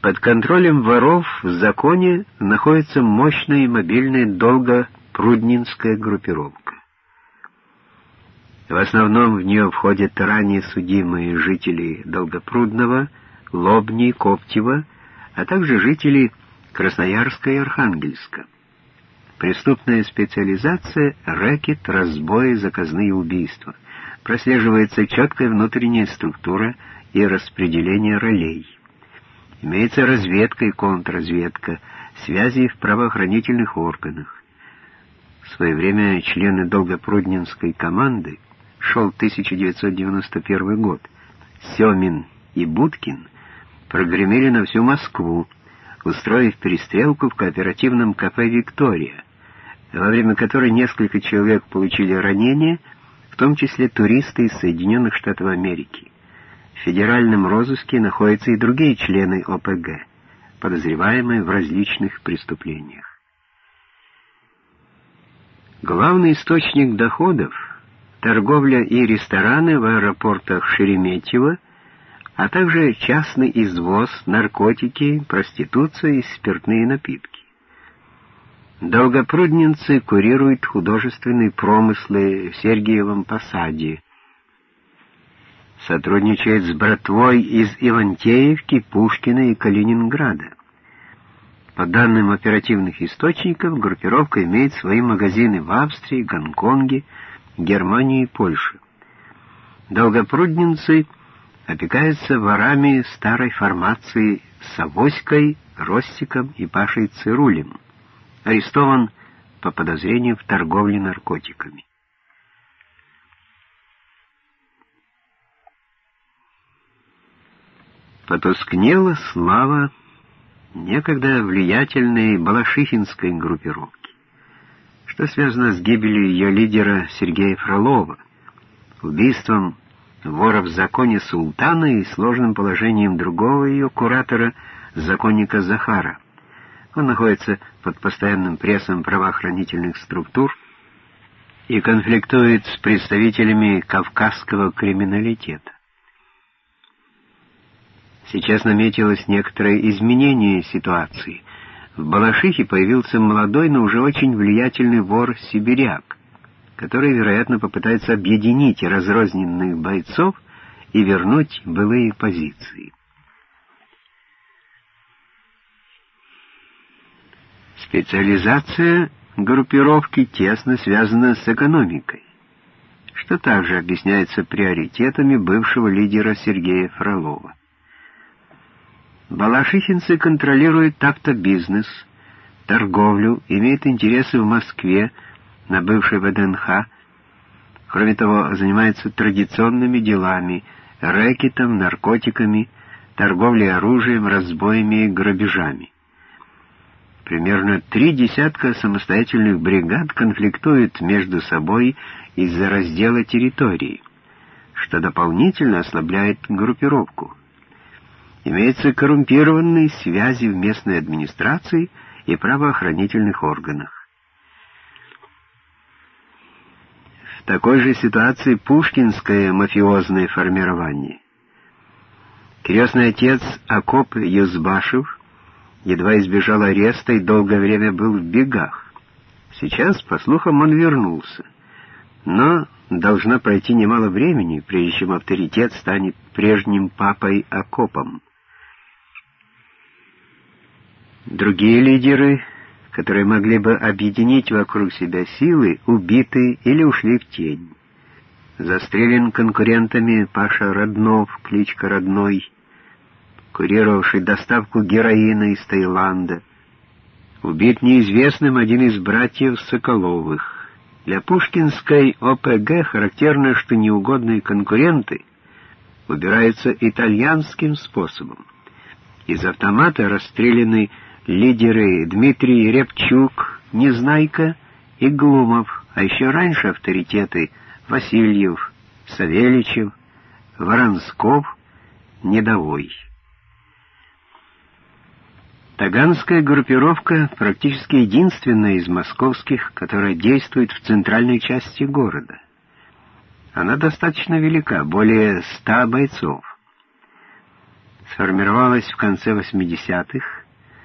Под контролем воров в законе находится мощная и мобильная долгопруднинская группировка. В основном в нее входят ранее судимые жители Долгопрудного, Лобни, Коптева, а также жители Красноярска и Архангельска. Преступная специализация — рэкет, разбои, заказные убийства. Прослеживается четкая внутренняя структура и распределение ролей. Имеется разведка и контрразведка, связи в правоохранительных органах. В свое время члены Долгопруднинской команды, шел 1991 год, Семин и Будкин прогремели на всю Москву, устроив перестрелку в кооперативном кафе «Виктория», во время которой несколько человек получили ранения, в том числе туристы из Соединенных Штатов Америки. В федеральном розыске находятся и другие члены ОПГ, подозреваемые в различных преступлениях. Главный источник доходов — торговля и рестораны в аэропортах Шереметьево, а также частный извоз, наркотики, проституция и спиртные напитки. Долгопрудненцы курируют художественные промыслы в Сергиевом Посаде, сотрудничает с братвой из Ивантеевки, Пушкина и Калининграда. По данным оперативных источников, группировка имеет свои магазины в Австрии, Гонконге, Германии и Польше. Долгопрудненцы опекаются ворами старой формации Савоськой, Ростиком и Пашей Цирулем. Арестован по подозрению в торговле наркотиками. Потускнела слава некогда влиятельной балашихинской группировки, что связано с гибелью ее лидера Сергея Фролова, убийством вора в законе султана и сложным положением другого ее куратора, законника Захара. Он находится под постоянным прессом правоохранительных структур и конфликтует с представителями кавказского криминалитета. Сейчас наметилось некоторое изменение ситуации. В Балашихе появился молодой, но уже очень влиятельный вор-сибиряк, который, вероятно, попытается объединить разрозненных бойцов и вернуть былые позиции. Специализация группировки тесно связана с экономикой, что также объясняется приоритетами бывшего лидера Сергея Фролова. Балашихинцы контролируют так-то бизнес, торговлю, имеют интересы в Москве, на бывшей ВДНХ. Кроме того, занимаются традиционными делами, рэкетом, наркотиками, торговлей оружием, разбоями и грабежами. Примерно три десятка самостоятельных бригад конфликтуют между собой из-за раздела территории, что дополнительно ослабляет группировку имеются коррумпированные связи в местной администрации и правоохранительных органах. В такой же ситуации пушкинское мафиозное формирование. Крестный отец Акоп Юзбашев едва избежал ареста и долгое время был в бегах. Сейчас, по слухам, он вернулся. Но должно пройти немало времени, прежде чем авторитет станет прежним папой Акопом. Другие лидеры, которые могли бы объединить вокруг себя силы, убиты или ушли в тень. Застрелен конкурентами Паша Роднов, кличка Родной, курировавший доставку героина из Таиланда. Убит неизвестным один из братьев Соколовых. Для пушкинской ОПГ характерно, что неугодные конкуренты убираются итальянским способом. Из автомата расстреляны лидеры Дмитрий Репчук, Незнайка и Глумов, а еще раньше авторитеты Васильев, Савельичев, Воронсков, Недовой. Таганская группировка практически единственная из московских, которая действует в центральной части города. Она достаточно велика, более ста бойцов. сформировалась в конце 80-х